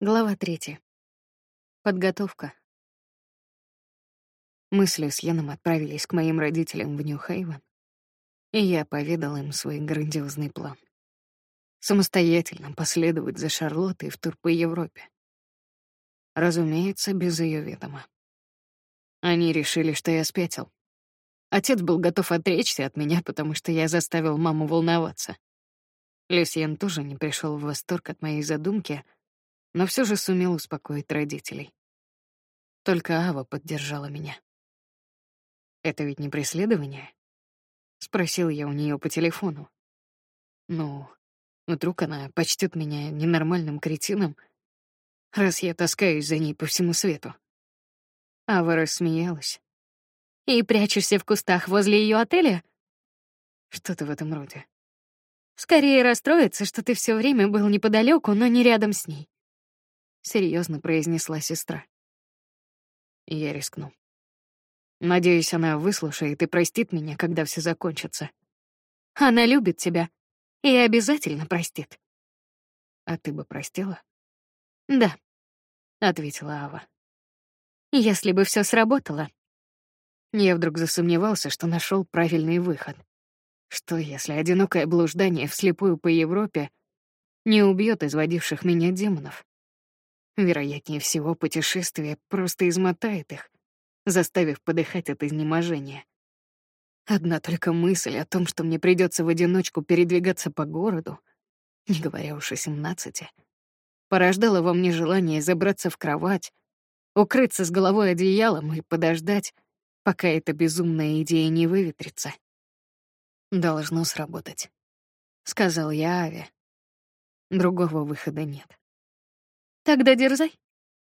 Глава третья. Подготовка. Мысли с Яном отправились к моим родителям в Нью-Хейвен, и я поведал им свой грандиозный план. Самостоятельно последовать за Шарлоттой в тур по Европе. Разумеется, без ее ведома. Они решили, что я спятил. Отец был готов отречься от меня, потому что я заставил маму волноваться. Люсьен тоже не пришел в восторг от моей задумки — но все же сумел успокоить родителей. Только Ава поддержала меня. Это ведь не преследование? Спросил я у нее по телефону. Ну, вдруг она почтет меня ненормальным кретином, раз я таскаюсь за ней по всему свету. Ава рассмеялась. И прячешься в кустах возле ее отеля? Что-то в этом роде. Скорее расстроится, что ты все время был неподалеку, но не рядом с ней серьезно произнесла сестра. Я рискну. Надеюсь, она выслушает и простит меня, когда все закончится. Она любит тебя и обязательно простит. А ты бы простила? Да, ответила Ава. Если бы все сработало. Я вдруг засомневался, что нашел правильный выход. Что если одинокое блуждание вслепую по Европе не убьет изводивших меня демонов? Вероятнее всего, путешествие просто измотает их, заставив подыхать от изнеможения. Одна только мысль о том, что мне придется в одиночку передвигаться по городу, не говоря уж о семнадцати, порождала во мне желание забраться в кровать, укрыться с головой одеялом и подождать, пока эта безумная идея не выветрится. Должно сработать, сказал я Аве. Другого выхода нет. Тогда дерзай,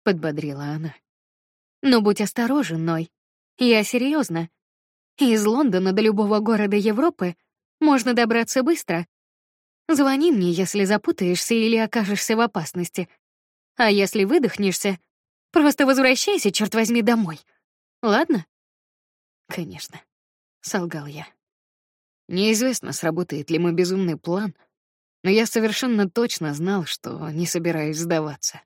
подбодрила она. Но будь осторожен, Ной. Я серьезно. Из Лондона до любого города Европы можно добраться быстро. Звони мне, если запутаешься или окажешься в опасности. А если выдохнешься, просто возвращайся, черт возьми, домой. Ладно? Конечно, солгал я. Неизвестно, сработает ли мой безумный план, но я совершенно точно знал, что не собираюсь сдаваться.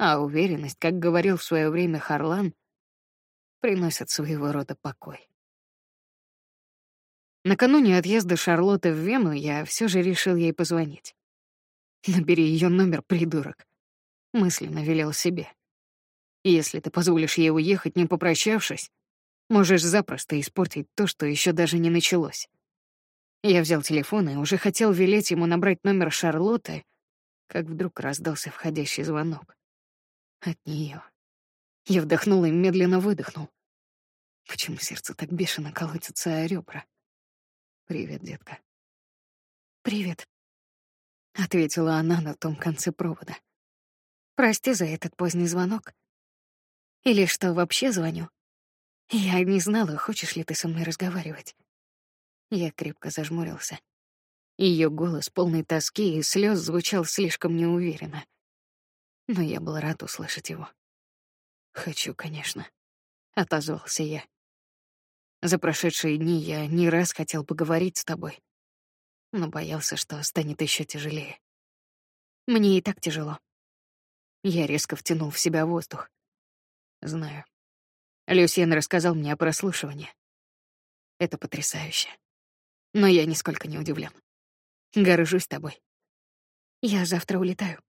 А уверенность, как говорил в свое время Харлан, приносит своего рода покой. Накануне отъезда Шарлотты в Вену я все же решил ей позвонить. Набери ее номер, придурок. Мысленно велел себе. Если ты позволишь ей уехать, не попрощавшись, можешь запросто испортить то, что еще даже не началось. Я взял телефон и уже хотел велеть ему набрать номер Шарлотты, как вдруг раздался входящий звонок от нее. Я вдохнул и медленно выдохнул. Почему сердце так бешено колотится о ребра? Привет, детка. Привет, ответила она на том конце провода. Прости за этот поздний звонок. Или что вообще звоню? Я не знала, хочешь ли ты со мной разговаривать. Я крепко зажмурился. Ее голос, полный тоски и слез, звучал слишком неуверенно но я был рад услышать его. «Хочу, конечно», — отозвался я. «За прошедшие дни я не раз хотел поговорить с тобой, но боялся, что станет еще тяжелее. Мне и так тяжело». Я резко втянул в себя воздух. Знаю. Люсьен рассказал мне о прослушивании. Это потрясающе. Но я нисколько не удивлен. Горжусь тобой. Я завтра улетаю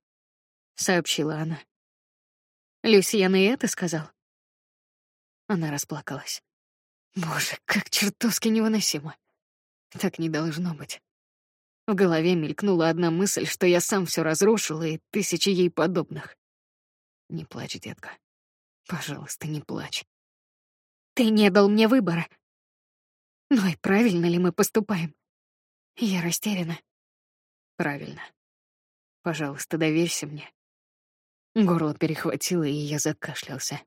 сообщила она. Люсьен и это сказал. Она расплакалась. Боже, как чертовски невыносимо. Так не должно быть. В голове мелькнула одна мысль, что я сам все разрушил и тысячи ей подобных. Не плачь, детка. Пожалуйста, не плачь. Ты не дал мне выбора. Ну и правильно ли мы поступаем? Я растеряна. Правильно. Пожалуйста, доверься мне. Горло перехватило, и я закашлялся.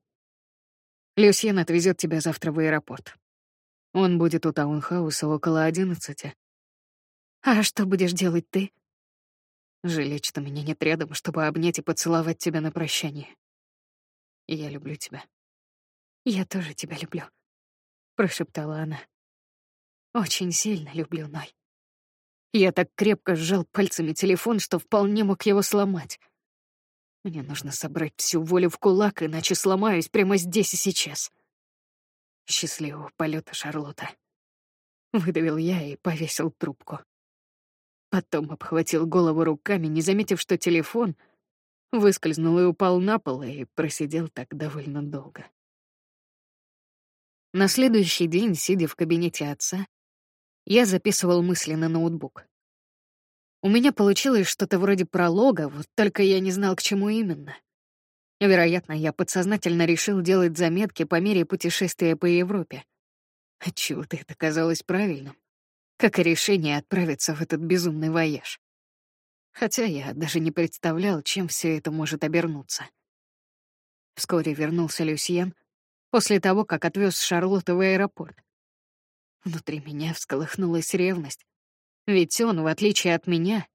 Люсьен отвезет тебя завтра в аэропорт. Он будет у таунхауса около одиннадцати. А что будешь делать ты? Жалеть, что меня нет рядом, чтобы обнять и поцеловать тебя на прощание. Я люблю тебя. Я тоже тебя люблю, прошептала она. Очень сильно люблю, Ной. Я так крепко сжал пальцами телефон, что вполне мог его сломать. Мне нужно собрать всю волю в кулак, иначе сломаюсь прямо здесь и сейчас. Счастливого полета, Шарлотта. Выдавил я и повесил трубку. Потом обхватил голову руками, не заметив, что телефон выскользнул и упал на пол, и просидел так довольно долго. На следующий день, сидя в кабинете отца, я записывал мысли на ноутбук. У меня получилось что-то вроде пролога, вот только я не знал, к чему именно. Вероятно, я подсознательно решил делать заметки по мере путешествия по Европе. Отчего-то это казалось правильным как и решение отправиться в этот безумный вояж. Хотя я даже не представлял, чем все это может обернуться. Вскоре вернулся Люсьен после того, как отвез Шарлотту в аэропорт. Внутри меня всколыхнулась ревность, ведь он, в отличие от меня,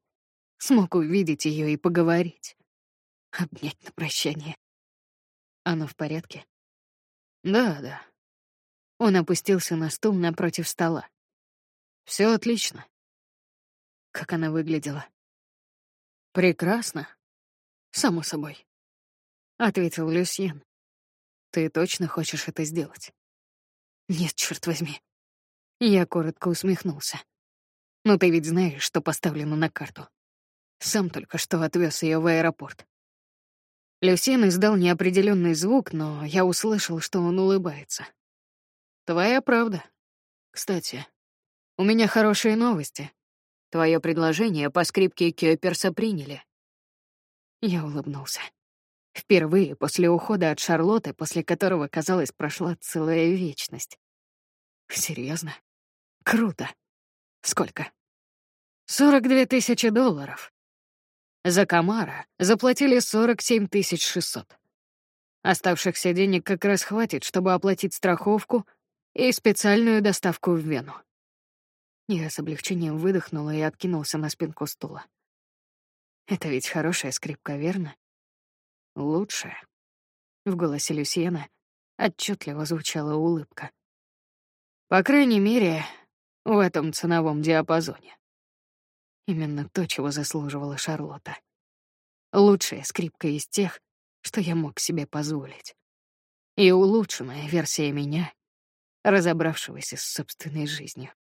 смог увидеть ее и поговорить, обнять на прощание. Оно в порядке? Да, да. Он опустился на стул напротив стола. Все отлично. Как она выглядела? Прекрасно. Само собой. Ответил Люсьен. Ты точно хочешь это сделать? Нет, черт возьми. Я коротко усмехнулся. Но ты ведь знаешь, что поставлено на карту. Сам только что отвез ее в аэропорт. Люсьен издал неопределенный звук, но я услышал, что он улыбается. Твоя правда. Кстати, у меня хорошие новости. Твое предложение по скрипке Кёперса приняли. Я улыбнулся. Впервые после ухода от Шарлотты, после которого, казалось, прошла целая вечность. Серьезно? Круто. Сколько? Сорок две тысячи долларов. За Камара заплатили сорок семь тысяч шестьсот. Оставшихся денег как раз хватит, чтобы оплатить страховку и специальную доставку в Вену. Я с облегчением выдохнула и откинулся на спинку стула. Это ведь хорошая скрипка, верно? Лучшая. В голосе Люсьена отчетливо звучала улыбка. По крайней мере, в этом ценовом диапазоне. Именно то, чего заслуживала Шарлотта. Лучшая скрипка из тех, что я мог себе позволить. И улучшенная версия меня, разобравшегося с собственной жизнью.